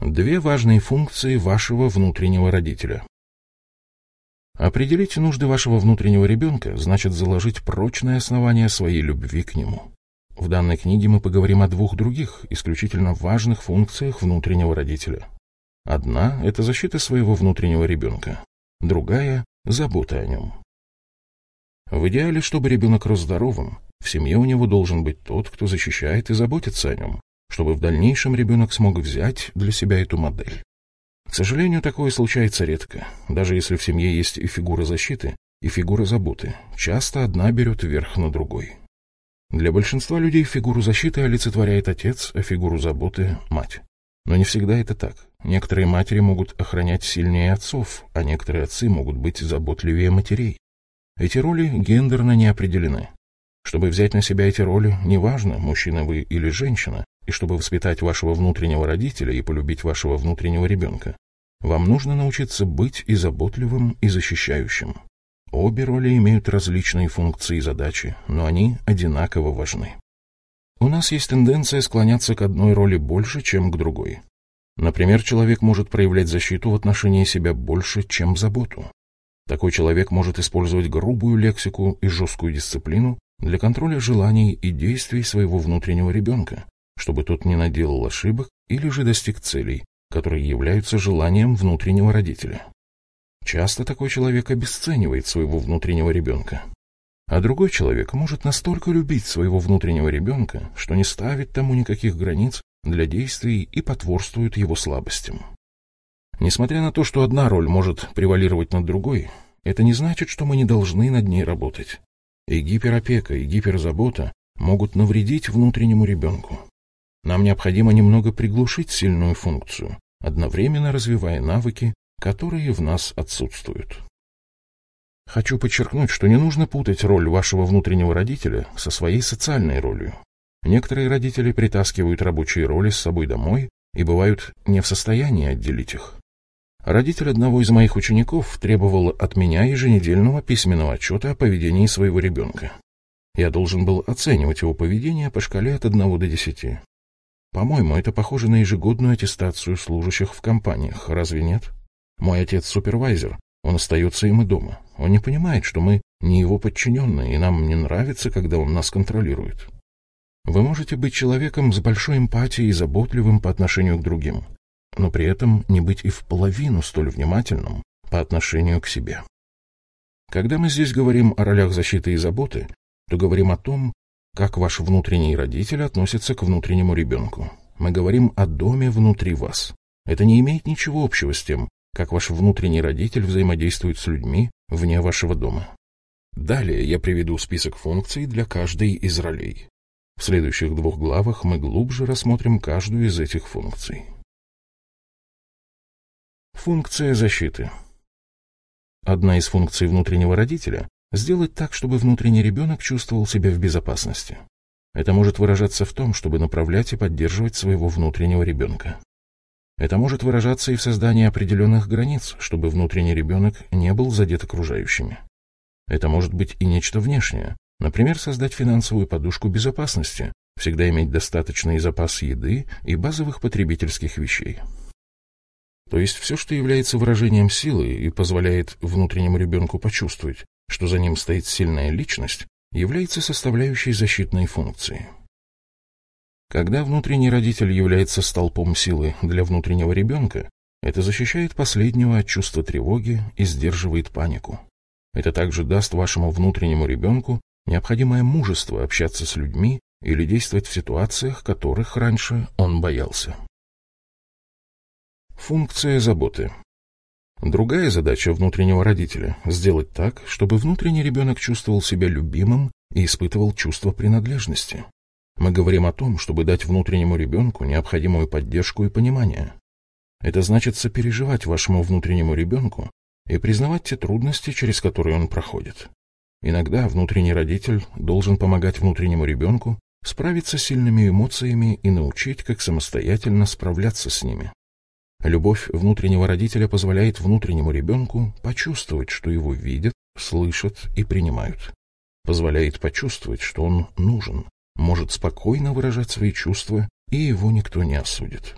Две важные функции вашего внутреннего родителя. Определить нужды вашего внутреннего ребенка значит заложить прочное основание своей любви к нему. В данной книге мы поговорим о двух других, исключительно важных функциях внутреннего родителя. Одна – это защита своего внутреннего ребенка, другая – забота о нем. В идеале, чтобы ребенок рос здоровым, в семье у него должен быть тот, кто защищает и заботится о нем, чтобы в дальнейшем ребенок смог взять для себя эту модель. К сожалению, такое случается редко. Даже если в семье есть и фигура защиты, и фигура заботы, часто одна берет верх на другой. Для большинства людей фигуру защиты олицетворяет отец, а фигуру заботы – мать. Но не всегда это так. Некоторые матери могут охранять сильнее отцов, а некоторые отцы могут быть заботливее матерей. Эти роли гендерно не определены. Чтобы взять на себя эти роли, неважно, мужчина вы или женщина, и чтобы воспитать вашего внутреннего родителя и полюбить вашего внутреннего ребенка, вам нужно научиться быть и заботливым, и защищающим. Обе роли имеют различные функции и задачи, но они одинаково важны. У нас есть тенденция склоняться к одной роли больше, чем к другой. Например, человек может проявлять защиту в отношении себя больше, чем заботу. Такой человек может использовать грубую лексику и жесткую дисциплину для контроля желаний и действий своего внутреннего ребенка, чтобы тот не наделал ошибок или же достиг целей, которые являются желанием внутреннего родителя. Часто такой человек обесценивает своего внутреннего ребенка. А другой человек может настолько любить своего внутреннего ребенка, что не ставит тому никаких границ для действий и потворствует его слабостям. Несмотря на то, что одна роль может превалировать над другой, это не значит, что мы не должны над ней работать. И гиперопека, и гиперзабота могут навредить внутреннему ребенку. Нам необходимо немного приглушить сильную функцию, одновременно развивая навыки, которые в нас отсутствуют. Хочу подчеркнуть, что не нужно путать роль вашего внутреннего родителя со своей социальной ролью. Некоторые родители притаскивают рабочие роли с собой домой и бывают не в состоянии отделить их. Родитель одного из моих учеников требовал от меня еженедельного письменного отчета о поведении своего ребенка. Я должен был оценивать его поведение по шкале от 1 до 10. По-моему, это похоже на ежегодную аттестацию служащих в компаниях, разве нет? Мой отец супервайзер, он остается и дома. Он не понимает, что мы не его подчиненные, и нам не нравится, когда он нас контролирует. Вы можете быть человеком с большой эмпатией и заботливым по отношению к другим, но при этом не быть и в половину столь внимательным по отношению к себе. Когда мы здесь говорим о ролях защиты и заботы, то говорим о том, как ваш внутренний родитель относится к внутреннему ребенку. Мы говорим о доме внутри вас. Это не имеет ничего общего с тем, как ваш внутренний родитель взаимодействует с людьми вне вашего дома. Далее я приведу список функций для каждой из ролей. В следующих двух главах мы глубже рассмотрим каждую из этих функций. Функция защиты. Одна из функций внутреннего родителя – сделать так, чтобы внутренний ребенок чувствовал себя в безопасности. Это может выражаться в том, чтобы направлять и поддерживать своего внутреннего ребенка. Это может выражаться и в создании определенных границ, чтобы внутренний ребенок не был задет окружающими. Это может быть и нечто внешнее, например, создать финансовую подушку безопасности, всегда иметь достаточный запас еды и базовых потребительских вещей. То есть все, что является выражением силы и позволяет внутреннему ребенку почувствовать, что за ним стоит сильная личность, является составляющей защитной функции. Когда внутренний родитель является столпом силы для внутреннего ребенка, это защищает последнего от чувства тревоги и сдерживает панику. Это также даст вашему внутреннему ребенку необходимое мужество общаться с людьми или действовать в ситуациях, которых раньше он боялся. Функция заботы. Другая задача внутреннего родителя – сделать так, чтобы внутренний ребенок чувствовал себя любимым и испытывал чувство принадлежности. Мы говорим о том, чтобы дать внутреннему ребенку необходимую поддержку и понимание. Это значит сопереживать вашему внутреннему ребенку и признавать те трудности, через которые он проходит. Иногда внутренний родитель должен помогать внутреннему ребенку справиться с сильными эмоциями и научить, как самостоятельно справляться с ними. Любовь внутреннего родителя позволяет внутреннему ребенку почувствовать, что его видят, слышат и принимают. Позволяет почувствовать, что он нужен, может спокойно выражать свои чувства, и его никто не осудит.